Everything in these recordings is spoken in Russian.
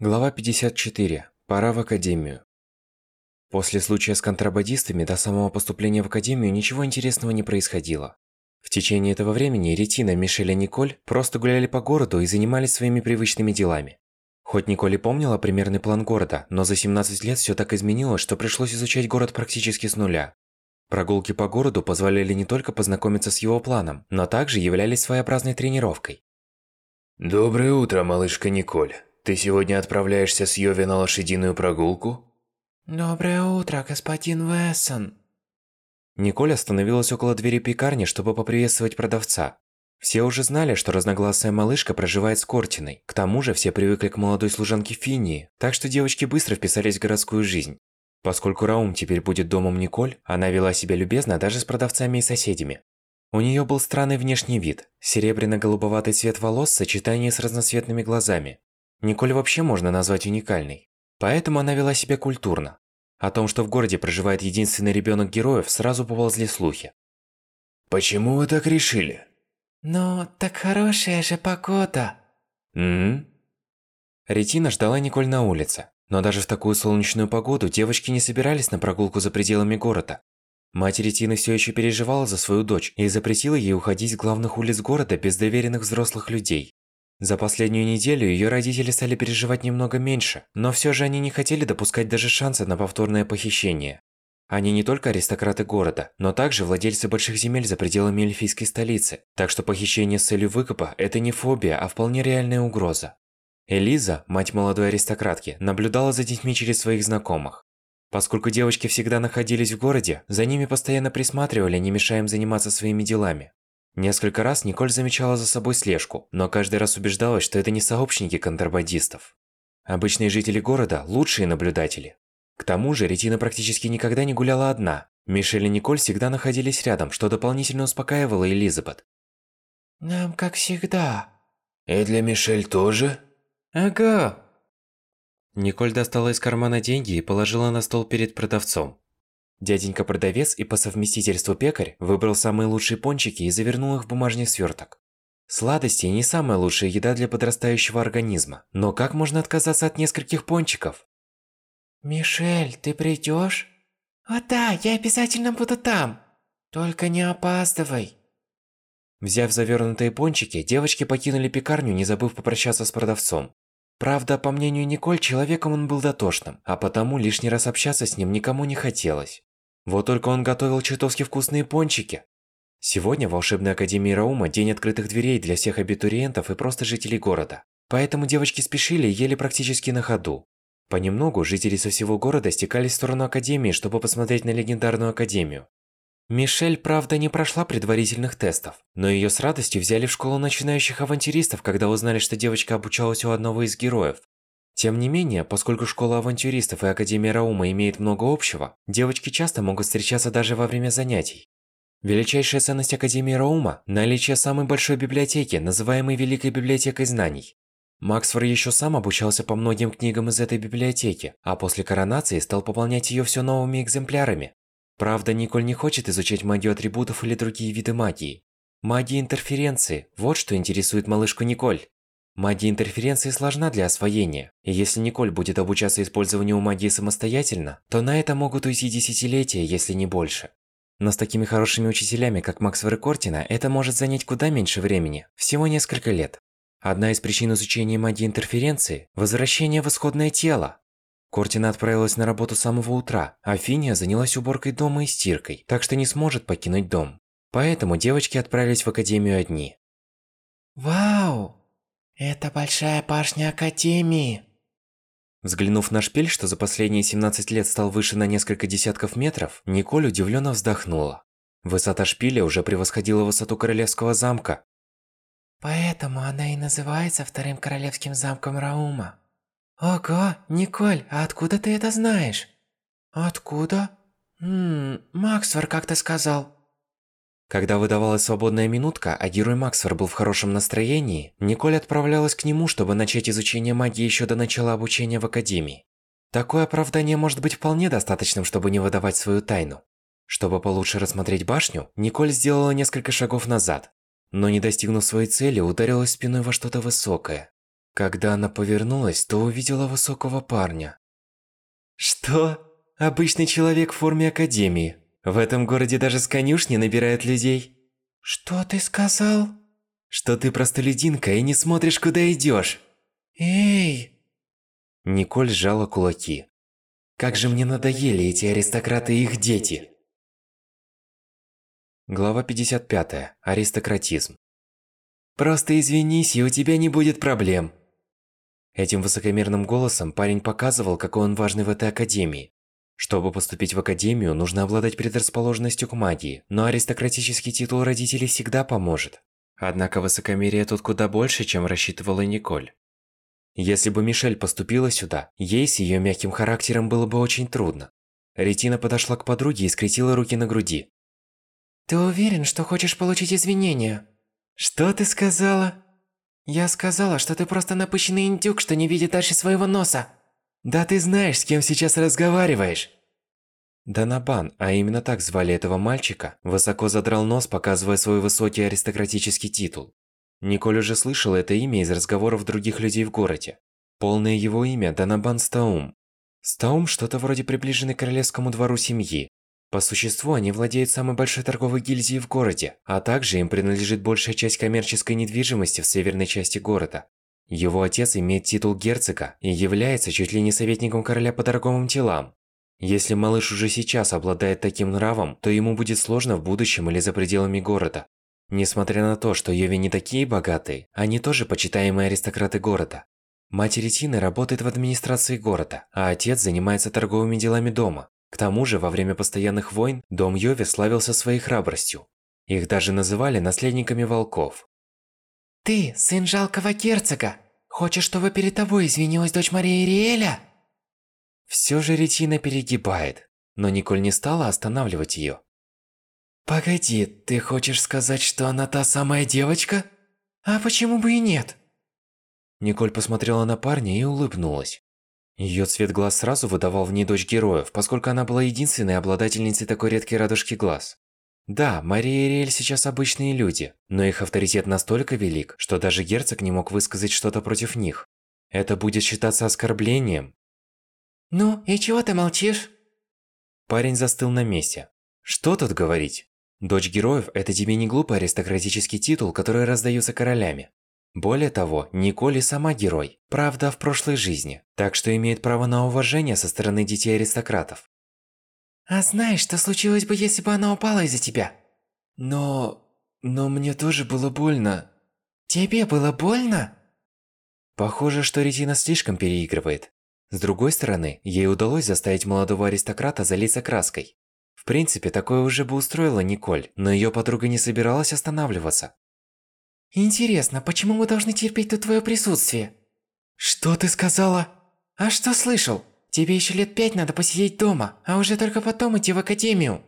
Глава 54. Пора в академию. После случая с контрабандистами до самого поступления в академию ничего интересного не происходило. В течение этого времени Ретина, Мишель и Николь просто гуляли по городу и занимались своими привычными делами. Хоть Николь и помнила примерный план города, но за 17 лет все так изменилось, что пришлось изучать город практически с нуля. Прогулки по городу позволяли не только познакомиться с его планом, но также являлись своеобразной тренировкой. Доброе утро, малышка Николь. Ты сегодня отправляешься с Йови на лошадиную прогулку? Доброе утро, господин Вессон. Николь остановилась около двери пекарни, чтобы поприветствовать продавца. Все уже знали, что разногласая малышка проживает с Кортиной. К тому же все привыкли к молодой служанке Финии, так что девочки быстро вписались в городскую жизнь. Поскольку Раум теперь будет домом Николь, она вела себя любезно даже с продавцами и соседями. У нее был странный внешний вид, серебряно-голубоватый цвет волос в сочетании с разноцветными глазами. Николь вообще можно назвать уникальной. Поэтому она вела себя культурно. О том, что в городе проживает единственный ребенок героев, сразу поползли слухи. Почему вы так решили? Ну, так хорошая же погода. Угу. Ретина ждала Николь на улице. Но даже в такую солнечную погоду девочки не собирались на прогулку за пределами города. Мать Ретины все еще переживала за свою дочь и запретила ей уходить с главных улиц города без доверенных взрослых людей. За последнюю неделю ее родители стали переживать немного меньше, но все же они не хотели допускать даже шанса на повторное похищение. Они не только аристократы города, но также владельцы больших земель за пределами эльфийской столицы, так что похищение с целью выкупа – это не фобия, а вполне реальная угроза. Элиза, мать молодой аристократки, наблюдала за детьми через своих знакомых. Поскольку девочки всегда находились в городе, за ними постоянно присматривали, не мешая им заниматься своими делами. Несколько раз Николь замечала за собой слежку, но каждый раз убеждалась, что это не сообщники контрабандистов. Обычные жители города – лучшие наблюдатели. К тому же Ретина практически никогда не гуляла одна. Мишель и Николь всегда находились рядом, что дополнительно успокаивало Элизабет. Нам как всегда. И для Мишель тоже? Ага. Николь достала из кармана деньги и положила на стол перед продавцом. Дяденька-продавец и по совместительству пекарь выбрал самые лучшие пончики и завернул их в бумажный сверток. Сладости не самая лучшая еда для подрастающего организма, но как можно отказаться от нескольких пончиков? Мишель, ты придешь? О да, я обязательно буду там. Только не опаздывай. Взяв завернутые пончики, девочки покинули пекарню, не забыв попрощаться с продавцом. Правда, по мнению Николь, человеком он был дотошным, а потому лишний раз общаться с ним никому не хотелось. Вот только он готовил чертовски вкусные пончики. Сегодня в волшебной академии Раума день открытых дверей для всех абитуриентов и просто жителей города. Поэтому девочки спешили и ели практически на ходу. Понемногу жители со всего города стекались в сторону академии, чтобы посмотреть на легендарную академию. Мишель, правда, не прошла предварительных тестов, но ее с радостью взяли в школу начинающих авантюристов, когда узнали, что девочка обучалась у одного из героев. Тем не менее, поскольку школа авантюристов и Академия Раума имеют много общего, девочки часто могут встречаться даже во время занятий. Величайшая ценность Академии Раума – наличие самой большой библиотеки, называемой Великой Библиотекой Знаний. Максфор еще сам обучался по многим книгам из этой библиотеки, а после коронации стал пополнять ее все новыми экземплярами. Правда, Николь не хочет изучать магию атрибутов или другие виды магии. Магия интерференции – вот что интересует малышку Николь. Магия интерференции сложна для освоения, и если Николь будет обучаться использованию магии самостоятельно, то на это могут уйти десятилетия, если не больше. Но с такими хорошими учителями, как Максвер и Кортина, это может занять куда меньше времени, всего несколько лет. Одна из причин изучения магии интерференции – возвращение в исходное тело. Кортина отправилась на работу с самого утра, а Финия занялась уборкой дома и стиркой, так что не сможет покинуть дом. Поэтому девочки отправились в академию одни. Вау! Это большая башня Академии. Взглянув на шпиль, что за последние 17 лет стал выше на несколько десятков метров, Николь удивленно вздохнула. Высота шпиля уже превосходила высоту королевского замка. Поэтому она и называется вторым королевским замком Раума. Ого, Николь, а откуда ты это знаешь? Откуда? Ммм, Максвер как-то сказал. Когда выдавалась свободная минутка, а герой Максфор был в хорошем настроении, Николь отправлялась к нему, чтобы начать изучение магии еще до начала обучения в Академии. Такое оправдание может быть вполне достаточным, чтобы не выдавать свою тайну. Чтобы получше рассмотреть башню, Николь сделала несколько шагов назад, но не достигнув своей цели, ударилась спиной во что-то высокое. Когда она повернулась, то увидела высокого парня. Что? Обычный человек в форме академии. В этом городе даже с конюшни набирают людей. Что ты сказал? Что ты простолюдинка и не смотришь, куда идешь. Эй! Николь сжала кулаки. Как же мне надоели эти аристократы и их дети. Глава 55. Аристократизм. Просто извинись, и у тебя не будет проблем. Этим высокомерным голосом парень показывал, какой он важный в этой академии. Чтобы поступить в академию, нужно обладать предрасположенностью к магии, но аристократический титул родителей всегда поможет. Однако высокомерие тут куда больше, чем рассчитывала Николь. Если бы Мишель поступила сюда, ей с ее мягким характером было бы очень трудно. Ретина подошла к подруге и скрестила руки на груди. Ты уверен, что хочешь получить извинения? Что ты сказала? Я сказала, что ты просто напыщенный индюк, что не видит дальше своего носа. Да ты знаешь, с кем сейчас разговариваешь. Данабан, а именно так звали этого мальчика, высоко задрал нос, показывая свой высокий аристократический титул. Николь уже слышал это имя из разговоров других людей в городе. Полное его имя – Данабан Стаум. Стаум – что-то вроде приближенной к королевскому двору семьи. По существу, они владеют самой большой торговой гильдией в городе, а также им принадлежит большая часть коммерческой недвижимости в северной части города. Его отец имеет титул герцога и является чуть ли не советником короля по торговым делам. Если малыш уже сейчас обладает таким нравом, то ему будет сложно в будущем или за пределами города. Несмотря на то, что Йови не такие богатые, они тоже почитаемые аристократы города. Мать Ретины работает в администрации города, а отец занимается торговыми делами дома. К тому же, во время постоянных войн, дом Йови славился своей храбростью. Их даже называли наследниками волков. Ты, сын жалкого герцога, хочешь, чтобы перед тобой извинилась дочь Мария Ириэля? Всё же Ретина перегибает, но Николь не стала останавливать её. Погоди, ты хочешь сказать, что она та самая девочка? А почему бы и нет? Николь посмотрела на парня и улыбнулась. Её цвет глаз сразу выдавал в ней дочь героев, поскольку она была единственной обладательницей такой редкой радужки глаз. Да, Мария и Риэль сейчас обычные люди, но их авторитет настолько велик, что даже герцог не мог высказать что-то против них. Это будет считаться оскорблением. Ну, и чего ты молчишь? Парень застыл на месте. Что тут говорить? Дочь героев – это тебе не глупый аристократический титул, который раздается королями. Более того, Николь и сама герой, правда, в прошлой жизни, так что имеет право на уважение со стороны детей аристократов. А знаешь, что случилось бы, если бы она упала из-за тебя? Но... но мне тоже было больно. Тебе было больно? Похоже, что Ретина слишком переигрывает. С другой стороны, ей удалось заставить молодого аристократа залиться краской принципе, такое уже бы устроило Николь, но её подруга не собиралась останавливаться. Интересно, почему мы должны терпеть тут твоё присутствие? Что ты сказала? А что слышал? Тебе ещё лет пять надо посидеть дома, а уже только потом идти в академию.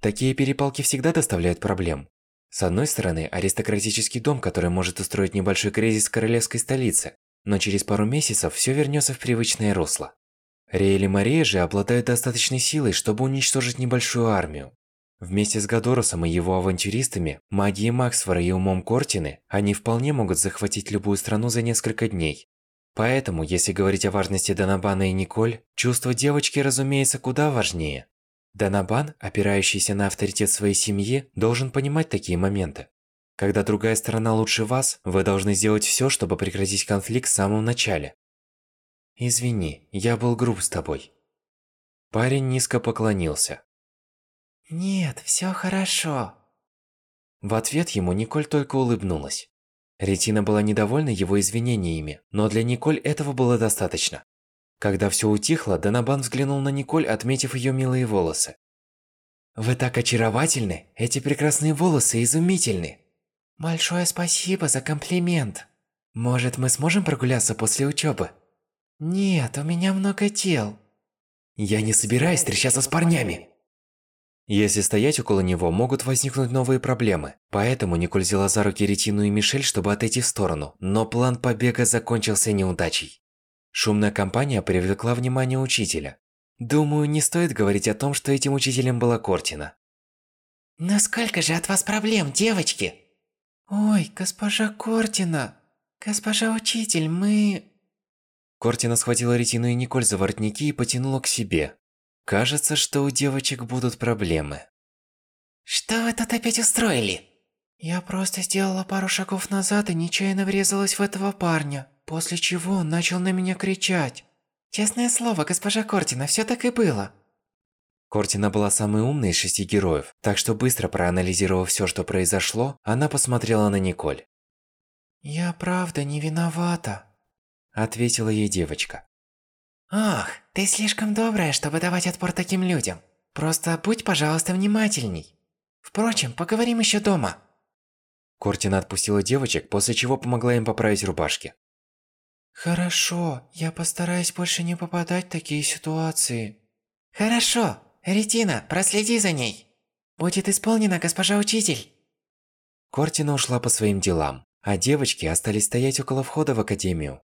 Такие перепалки всегда доставляют проблем. С одной стороны, аристократический дом, который может устроить небольшой кризис в королевской столице, но через пару месяцев всё вернётся в привычное русло. Риэль и Мария же обладают достаточной силой, чтобы уничтожить небольшую армию. Вместе с Гадоросом и его авантюристами, магией Максфора и умом Кортины, они вполне могут захватить любую страну за несколько дней. Поэтому, если говорить о важности Данабана и Николь, чувство девочки, разумеется, куда важнее. Данабан, опирающийся на авторитет своей семьи, должен понимать такие моменты. Когда другая сторона лучше вас, вы должны сделать все, чтобы прекратить конфликт в самом начале. Извини, я был груб с тобой. Парень низко поклонился. Нет, все хорошо. В ответ ему Николь только улыбнулась. Ретина была недовольна его извинениями, но для Николь этого было достаточно. Когда все утихло, Данабан взглянул на Николь, отметив ее милые волосы. «Вы так очаровательны! Эти прекрасные волосы изумительны!» «Большое спасибо за комплимент!» «Может, мы сможем прогуляться после учебы? Нет, у меня много дел. Я не собираюсь встречаться с парнями. Если стоять около него, могут возникнуть новые проблемы. Поэтому Николь взяла за руки Ретину и Мишель, чтобы отойти в сторону. Но план побега закончился неудачей. Шумная компания привлекла внимание учителя. Думаю, не стоит говорить о том, что этим учителем была Кортина. «Но сколько же от вас проблем, девочки?» «Ой, госпожа Кортина!» Госпожа учитель, мы... Кортина схватила Ретину и Николь за воротники и потянула к себе. Кажется, что у девочек будут проблемы. Что вы тут опять устроили? Я просто сделала пару шагов назад и нечаянно врезалась в этого парня, после чего он начал на меня кричать. Честное слово, госпожа Кортина, все так и было. Кортина была самой умной из шести героев, так что быстро проанализировав все, что произошло, она посмотрела на Николь. «Я правда не виновата», – ответила ей девочка. «Ох, ты слишком добрая, чтобы давать отпор таким людям. Просто будь, пожалуйста, внимательней. Впрочем, поговорим еще дома». Кортина отпустила девочек, после чего помогла им поправить рубашки. «Хорошо, я постараюсь больше не попадать в такие ситуации». «Хорошо, Ретина, проследи за ней. Будет исполнено, госпожа учитель». Кортина ушла по своим делам, а девочки остались стоять около входа в академию.